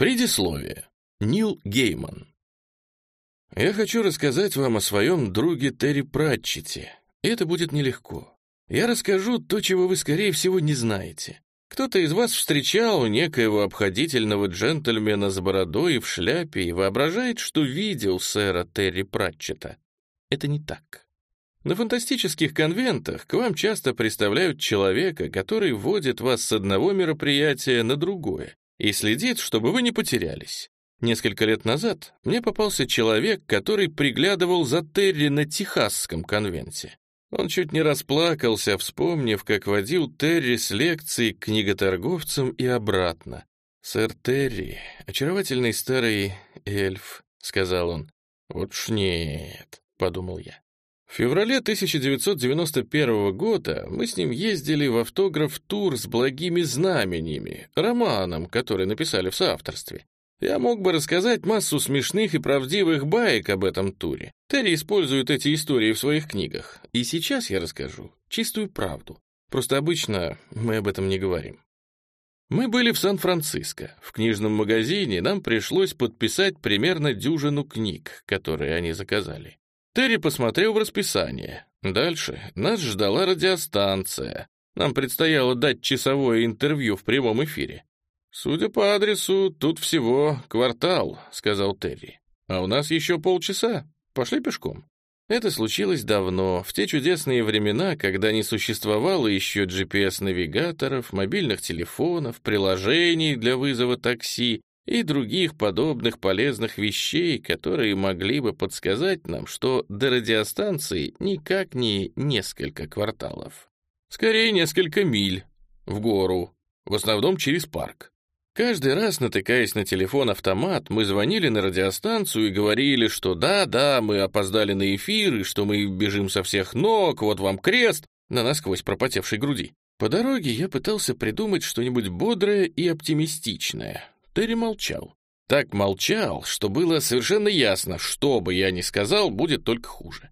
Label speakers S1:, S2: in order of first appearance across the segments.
S1: Предисловие. Нил Гейман. Я хочу рассказать вам о своем друге Терри Пратчете. Это будет нелегко. Я расскажу то, чего вы, скорее всего, не знаете. Кто-то из вас встречал некоего обходительного джентльмена с бородой и в шляпе и воображает, что видел сэра Терри Пратчета. Это не так. На фантастических конвентах к вам часто представляют человека, который вводит вас с одного мероприятия на другое и следит, чтобы вы не потерялись. Несколько лет назад мне попался человек, который приглядывал за Терри на Техасском конвенте. Он чуть не расплакался, вспомнив, как водил Терри с лекций к книготорговцам и обратно. «Сэр Терри, очаровательный старый эльф», — сказал он. «Вот ж нет», — подумал я. В феврале 1991 года мы с ним ездили в автограф-тур с благими знаменями, романом, который написали в соавторстве. Я мог бы рассказать массу смешных и правдивых баек об этом туре. Терри использует эти истории в своих книгах. И сейчас я расскажу чистую правду. Просто обычно мы об этом не говорим. Мы были в Сан-Франциско. В книжном магазине нам пришлось подписать примерно дюжину книг, которые они заказали. Терри посмотрел в расписание. Дальше нас ждала радиостанция. Нам предстояло дать часовое интервью в прямом эфире. «Судя по адресу, тут всего квартал», — сказал Терри. «А у нас еще полчаса. Пошли пешком». Это случилось давно, в те чудесные времена, когда не существовало еще GPS-навигаторов, мобильных телефонов, приложений для вызова такси и других подобных полезных вещей, которые могли бы подсказать нам, что до радиостанции никак не несколько кварталов. Скорее, несколько миль в гору, в основном через парк. Каждый раз, натыкаясь на телефон-автомат, мы звонили на радиостанцию и говорили, что да-да, мы опоздали на эфир, и что мы бежим со всех ног, вот вам крест, на насквозь пропотевшей груди. По дороге я пытался придумать что-нибудь бодрое и оптимистичное, Терри молчал. Так молчал, что было совершенно ясно, что бы я ни сказал, будет только хуже.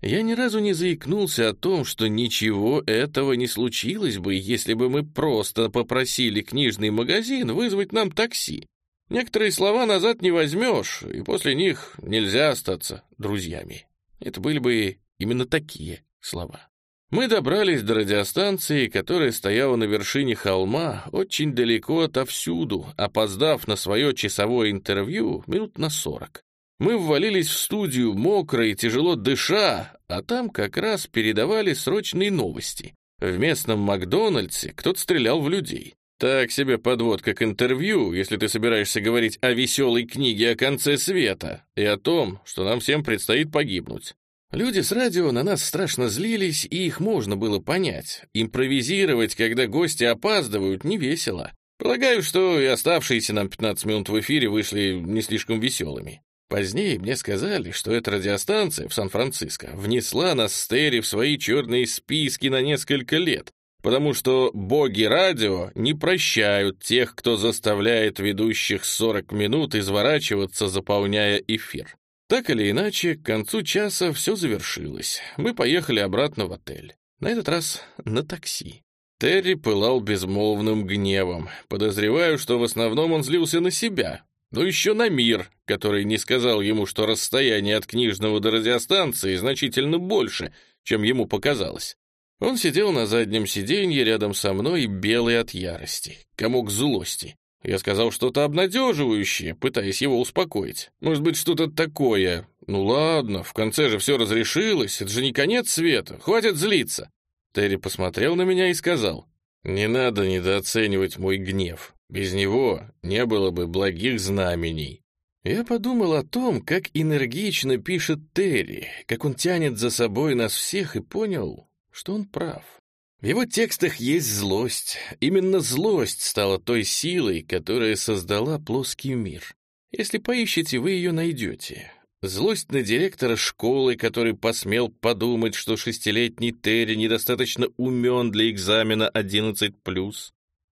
S1: Я ни разу не заикнулся о том, что ничего этого не случилось бы, если бы мы просто попросили книжный магазин вызвать нам такси. Некоторые слова назад не возьмешь, и после них нельзя остаться друзьями. Это были бы именно такие слова. Мы добрались до радиостанции, которая стояла на вершине холма, очень далеко отовсюду, опоздав на свое часовое интервью минут на сорок. Мы ввалились в студию мокрые, тяжело дыша, а там как раз передавали срочные новости. В местном Макдональдсе кто-то стрелял в людей. Так себе подводка к интервью, если ты собираешься говорить о веселой книге о конце света и о том, что нам всем предстоит погибнуть. Люди с радио на нас страшно злились, и их можно было понять. Импровизировать, когда гости опаздывают, не весело. Полагаю, что и оставшиеся нам 15 минут в эфире вышли не слишком веселыми. Позднее мне сказали, что эта радиостанция в Сан-Франциско внесла нас с Терри в свои черные списки на несколько лет, потому что боги радио не прощают тех, кто заставляет ведущих 40 минут изворачиваться, заполняя эфир. Так или иначе, к концу часа все завершилось. Мы поехали обратно в отель. На этот раз на такси. Терри пылал безмолвным гневом. Подозреваю, что в основном он злился на себя, но еще на мир, который не сказал ему, что расстояние от книжного до радиостанции значительно больше, чем ему показалось. Он сидел на заднем сиденье рядом со мной, белый от ярости, комок злости. Я сказал что-то обнадеживающее, пытаясь его успокоить. Может быть, что-то такое. Ну ладно, в конце же все разрешилось, это же не конец света, хватит злиться. Терри посмотрел на меня и сказал, «Не надо недооценивать мой гнев. Без него не было бы благих знамений». Я подумал о том, как энергично пишет Терри, как он тянет за собой нас всех и понял, что он прав. В его текстах есть злость. Именно злость стала той силой, которая создала плоский мир. Если поищете, вы ее найдете. Злость на директора школы, который посмел подумать, что шестилетний Терри недостаточно умен для экзамена 11+.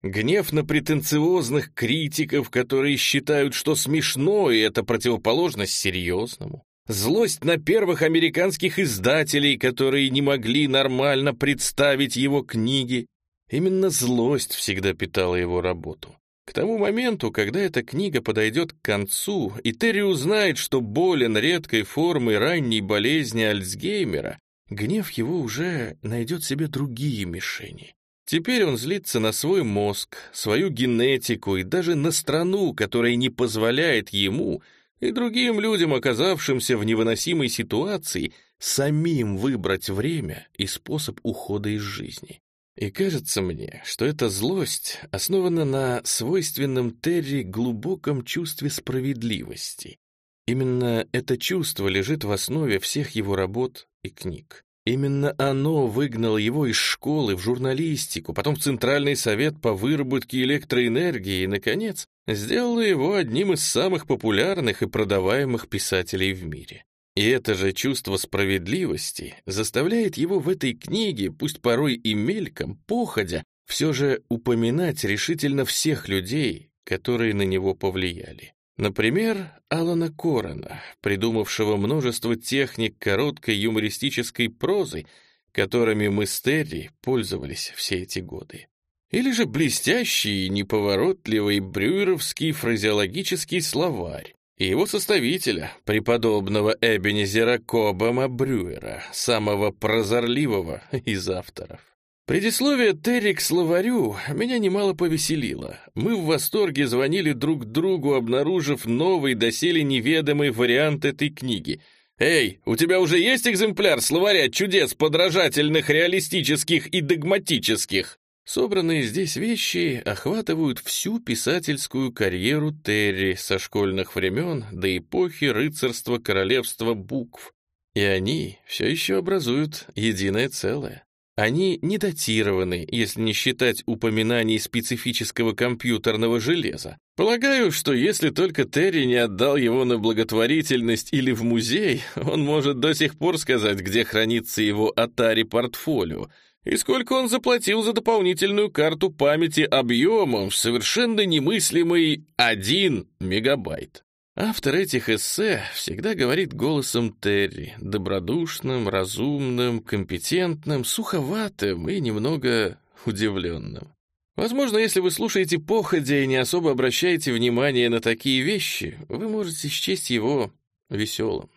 S1: Гнев на претенциозных критиков, которые считают, что смешно, и это противоположность серьезному. Злость на первых американских издателей, которые не могли нормально представить его книги. Именно злость всегда питала его работу. К тому моменту, когда эта книга подойдет к концу, и Терри узнает, что болен редкой формой ранней болезни Альцгеймера, гнев его уже найдет себе другие мишени. Теперь он злится на свой мозг, свою генетику и даже на страну, которая не позволяет ему и другим людям, оказавшимся в невыносимой ситуации, самим выбрать время и способ ухода из жизни. И кажется мне, что эта злость основана на свойственном Терри глубоком чувстве справедливости. Именно это чувство лежит в основе всех его работ и книг. Именно оно выгнало его из школы в журналистику, потом в Центральный совет по выработке электроэнергии и, наконец, сделало его одним из самых популярных и продаваемых писателей в мире. И это же чувство справедливости заставляет его в этой книге, пусть порой и мельком, походя, все же упоминать решительно всех людей, которые на него повлияли. Например, Алана Корона, придумавшего множество техник короткой юмористической прозы, которыми мы с Терри пользовались все эти годы. Или же блестящий неповоротливый брюеровский фразеологический словарь, и его составителя, преподобного Эбенезера Кобама Брюера, самого прозорливого из авторов. Предисловие Терри к словарю меня немало повеселило. Мы в восторге звонили друг другу, обнаружив новый, доселе неведомый вариант этой книги. «Эй, у тебя уже есть экземпляр словаря чудес подражательных, реалистических и догматических?» Собранные здесь вещи охватывают всю писательскую карьеру Терри со школьных времен до эпохи рыцарства королевства букв, и они все еще образуют единое целое. Они не датированы, если не считать упоминаний специфического компьютерного железа. Полагаю, что если только Терри не отдал его на благотворительность или в музей, он может до сих пор сказать, где хранится его Atari-портфолио — и сколько он заплатил за дополнительную карту памяти объемом в совершенно немыслимый 1 мегабайт. Автор этих эссе всегда говорит голосом Терри, добродушным, разумным, компетентным, суховатым и немного удивленным. Возможно, если вы слушаете походя и не особо обращаете внимание на такие вещи, вы можете счесть его веселым.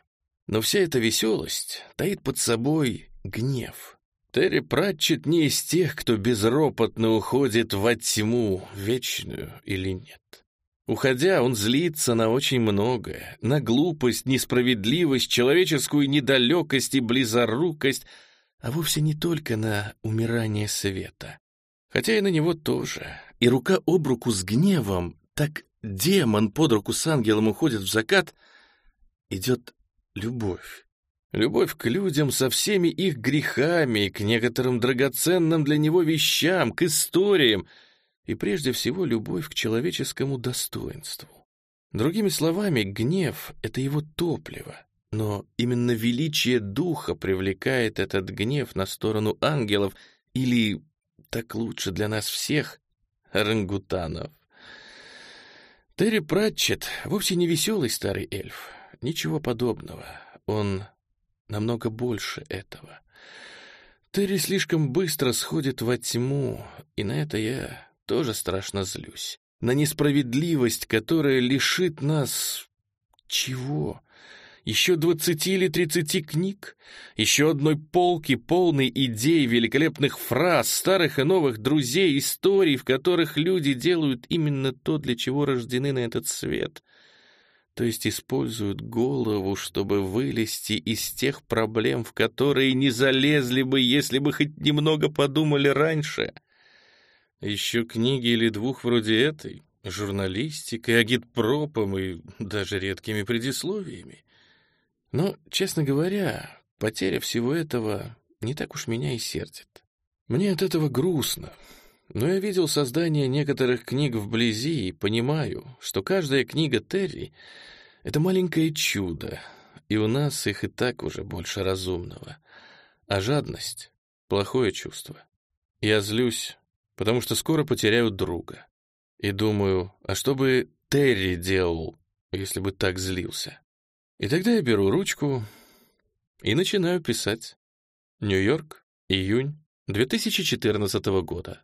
S1: Но вся эта веселость таит под собой гнев. Терри Пратчет не из тех, кто безропотно уходит во тьму, вечную или нет. Уходя, он злится на очень многое, на глупость, несправедливость, человеческую недалекость и близорукость, а вовсе не только на умирание света. Хотя и на него тоже. И рука об руку с гневом, так демон под руку с ангелом уходит в закат, идет любовь. Любовь к людям со всеми их грехами, к некоторым драгоценным для него вещам, к историям, и прежде всего любовь к человеческому достоинству. Другими словами, гнев — это его топливо, но именно величие духа привлекает этот гнев на сторону ангелов или, так лучше для нас всех, орангутанов. Терри Пратчет вовсе не веселый старый эльф, ничего подобного. Он намного больше этого. Терри слишком быстро сходит во тьму, и на это я тоже страшно злюсь. На несправедливость, которая лишит нас... чего? Еще двадцати или тридцати книг? Еще одной полки, полной идей, великолепных фраз, старых и новых друзей, историй, в которых люди делают именно то, для чего рождены на этот свет — то есть используют голову, чтобы вылезти из тех проблем, в которые не залезли бы, если бы хоть немного подумали раньше. Еще книги или двух вроде этой, журналистикой, агитпропом и даже редкими предисловиями. Но, честно говоря, потеря всего этого не так уж меня и сердит. Мне от этого грустно, но я видел создание некоторых книг вблизи и понимаю, что каждая книга Терри — это маленькое чудо, и у нас их и так уже больше разумного. А жадность — плохое чувство. Я злюсь, потому что скоро потеряю друга. И думаю, а что бы Терри делал, если бы так злился? И тогда я беру ручку и начинаю писать. Нью-Йорк, июнь 2014 года.